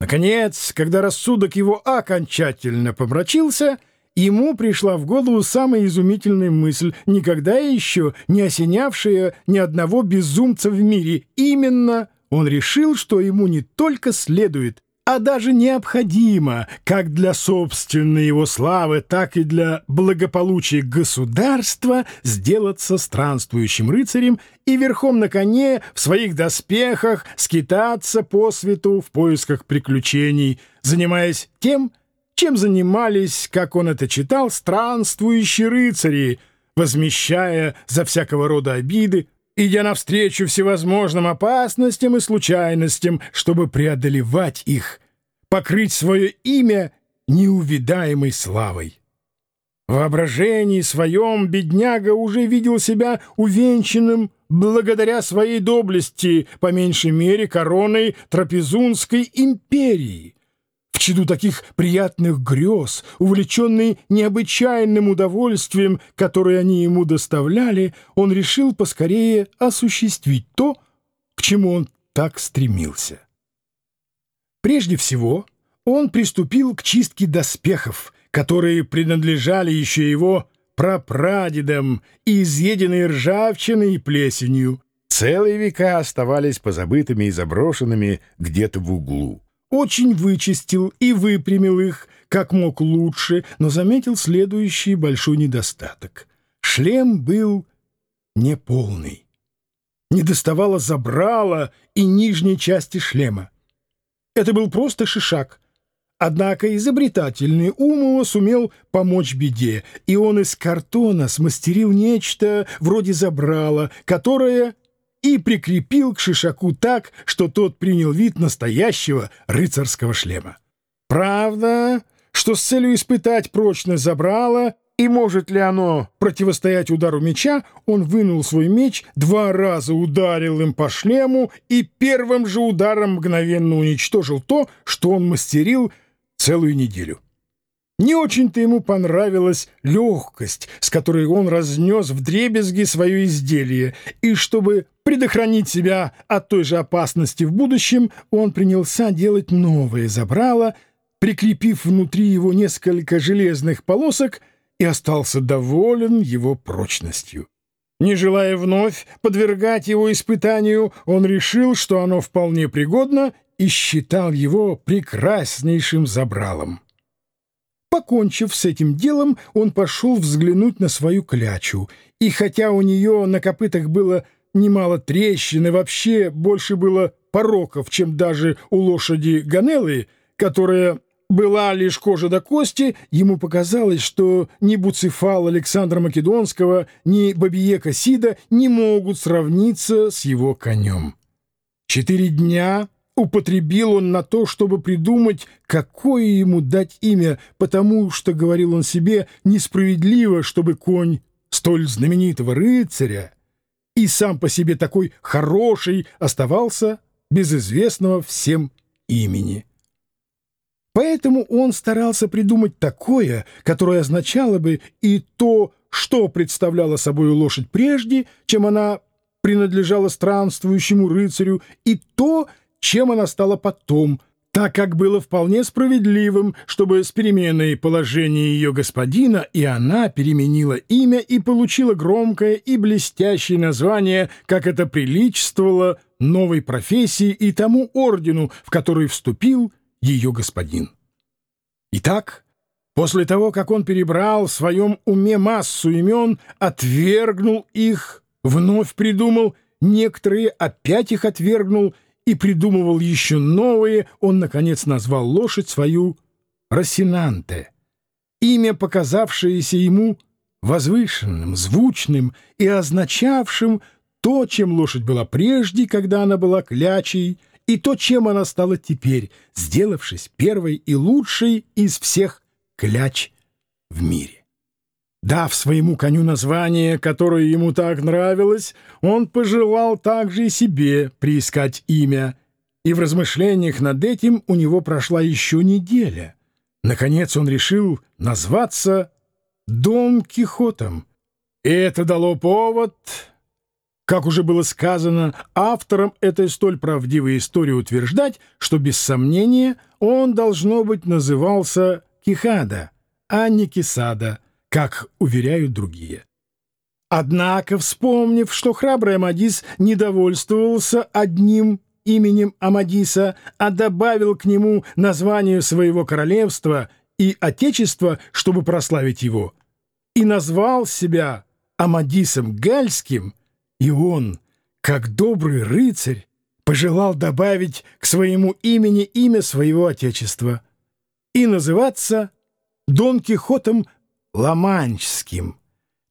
Наконец, когда рассудок его окончательно помрачился, ему пришла в голову самая изумительная мысль, никогда еще не осенявшая ни одного безумца в мире. Именно он решил, что ему не только следует а даже необходимо как для собственной его славы, так и для благополучия государства сделаться странствующим рыцарем и верхом на коне в своих доспехах скитаться по свету в поисках приключений, занимаясь тем, чем занимались, как он это читал, странствующие рыцари, возмещая за всякого рода обиды, идя навстречу всевозможным опасностям и случайностям, чтобы преодолевать их, покрыть свое имя неувидаемой славой. В воображении своем бедняга уже видел себя увенчанным благодаря своей доблести, по меньшей мере, короной Трапезунской империи — чаду таких приятных грез, увлеченный необычайным удовольствием, которое они ему доставляли, он решил поскорее осуществить то, к чему он так стремился. Прежде всего, он приступил к чистке доспехов, которые принадлежали еще его прапрадедам и изъеденные ржавчиной и плесенью, целые века оставались позабытыми и заброшенными где-то в углу очень вычистил и выпрямил их, как мог лучше, но заметил следующий большой недостаток. Шлем был неполный. Не доставало забрала и нижней части шлема. Это был просто шишак. Однако изобретательный ум его сумел помочь беде, и он из картона смастерил нечто вроде забрала, которое и прикрепил к шишаку так, что тот принял вид настоящего рыцарского шлема. Правда, что с целью испытать прочность забрала и может ли оно противостоять удару меча, он вынул свой меч, два раза ударил им по шлему и первым же ударом мгновенно уничтожил то, что он мастерил целую неделю. Не очень-то ему понравилась легкость, с которой он разнес в дребезги свое изделие, и чтобы предохранить себя от той же опасности в будущем, он принялся делать новое забрало, прикрепив внутри его несколько железных полосок и остался доволен его прочностью. Не желая вновь подвергать его испытанию, он решил, что оно вполне пригодно и считал его прекраснейшим забралом. Покончив с этим делом, он пошел взглянуть на свою клячу, и хотя у нее на копытах было немало трещин и вообще больше было пороков, чем даже у лошади Ганеллы, которая была лишь кожа до кости, ему показалось, что ни Буцефал Александра Македонского, ни Бабиека Сида не могут сравниться с его конем. Четыре дня употребил он на то, чтобы придумать, какое ему дать имя, потому что, говорил он себе, несправедливо, чтобы конь столь знаменитого рыцаря и сам по себе такой хороший оставался без известного всем имени. Поэтому он старался придумать такое, которое означало бы и то, что представляла собой лошадь прежде, чем она принадлежала странствующему рыцарю, и то, чем она стала потом, так как было вполне справедливым, чтобы с переменой положения ее господина и она переменила имя и получила громкое и блестящее название, как это приличествовало новой профессии и тому ордену, в который вступил ее господин. Итак, после того, как он перебрал в своем уме массу имен, отвергнул их, вновь придумал, некоторые опять их отвергнул — и придумывал еще новые, он, наконец, назвал лошадь свою Росинанте, имя, показавшееся ему возвышенным, звучным и означавшим то, чем лошадь была прежде, когда она была клячей, и то, чем она стала теперь, сделавшись первой и лучшей из всех кляч в мире. Дав своему коню название, которое ему так нравилось, он пожелал также и себе приискать имя, и в размышлениях над этим у него прошла еще неделя. Наконец он решил назваться Дон Кихотом, и это дало повод как уже было сказано, автором этой столь правдивой истории утверждать, что, без сомнения, он, должно быть, назывался Кихада, а не Кисада, как уверяют другие. Однако, вспомнив, что храбрый Амадис не довольствовался одним именем Амадиса, а добавил к нему название своего королевства и отечества, чтобы прославить его, и назвал себя Амадисом Гальским, и он, как добрый рыцарь, пожелал добавить к своему имени имя своего отечества и называться Дон Кихотом Ламанчским,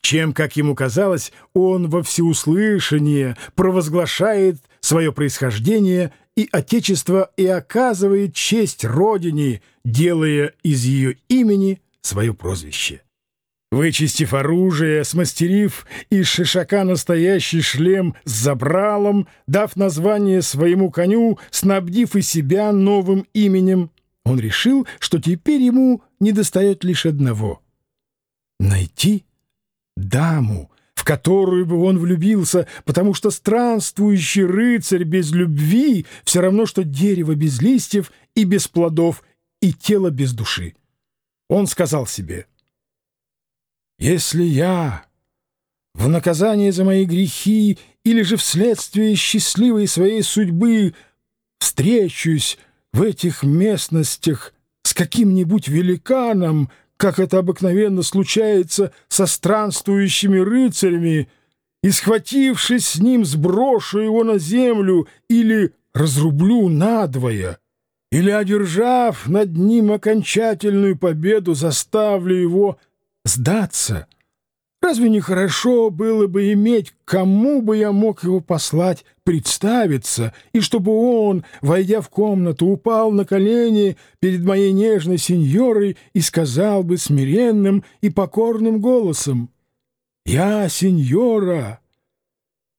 чем, как ему казалось, он во всеуслышание провозглашает свое происхождение и отечество и оказывает честь родине, делая из ее имени свое прозвище. Вычистив оружие, смастерив из шишака настоящий шлем с забралом, дав название своему коню, снабдив и себя новым именем, он решил, что теперь ему недостает лишь одного — найти даму, в которую бы он влюбился, потому что странствующий рыцарь без любви все равно, что дерево без листьев и без плодов, и тело без души. Он сказал себе, «Если я в наказание за мои грехи или же вследствие счастливой своей судьбы встречусь в этих местностях с каким-нибудь великаном, как это обыкновенно случается со странствующими рыцарями, и, схватившись с ним, сброшу его на землю или разрублю надвое, или, одержав над ним окончательную победу, заставлю его сдаться — Разве не хорошо было бы иметь, кому бы я мог его послать, представиться, и чтобы он, войдя в комнату, упал на колени перед моей нежной сеньорой и сказал бы смиренным и покорным голосом «Я сеньора,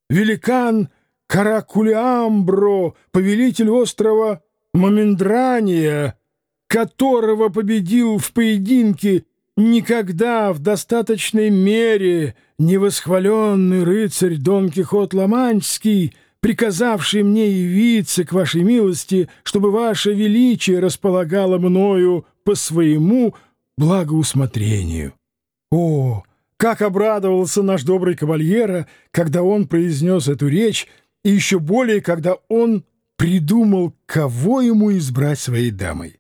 великан Каракулиамбро, повелитель острова Момендрания, которого победил в поединке Никогда в достаточной мере невосхваленный рыцарь Дон Кихот Ламанчский, приказавший мне явиться к вашей милости, чтобы ваше величие располагало мною по своему благоусмотрению. О, как обрадовался наш добрый кавальера, когда он произнес эту речь, и еще более, когда он придумал, кого ему избрать своей дамой.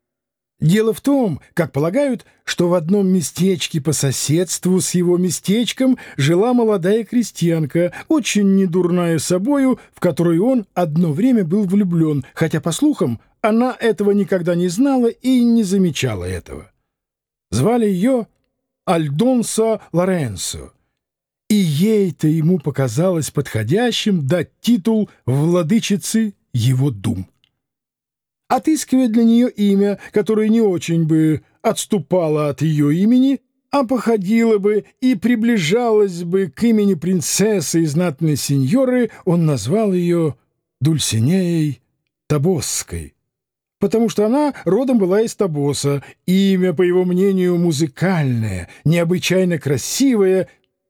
Дело в том, как полагают, что в одном местечке по соседству с его местечком жила молодая крестьянка, очень недурная собою, в которую он одно время был влюблен, хотя, по слухам, она этого никогда не знала и не замечала этого. Звали ее Альдонсо Лоренцо, и ей-то ему показалось подходящим дать титул владычицы его дум отыскивая для нее имя, которое не очень бы отступало от ее имени, а походило бы и приближалось бы к имени принцессы и знатной сеньоры, он назвал ее Дульсинеей Табосской, потому что она родом была из Табоса, имя, по его мнению, музыкальное, необычайно красивое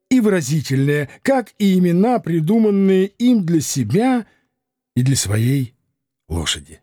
и выразительное, как и имена, придуманные им для себя и для своей лошади.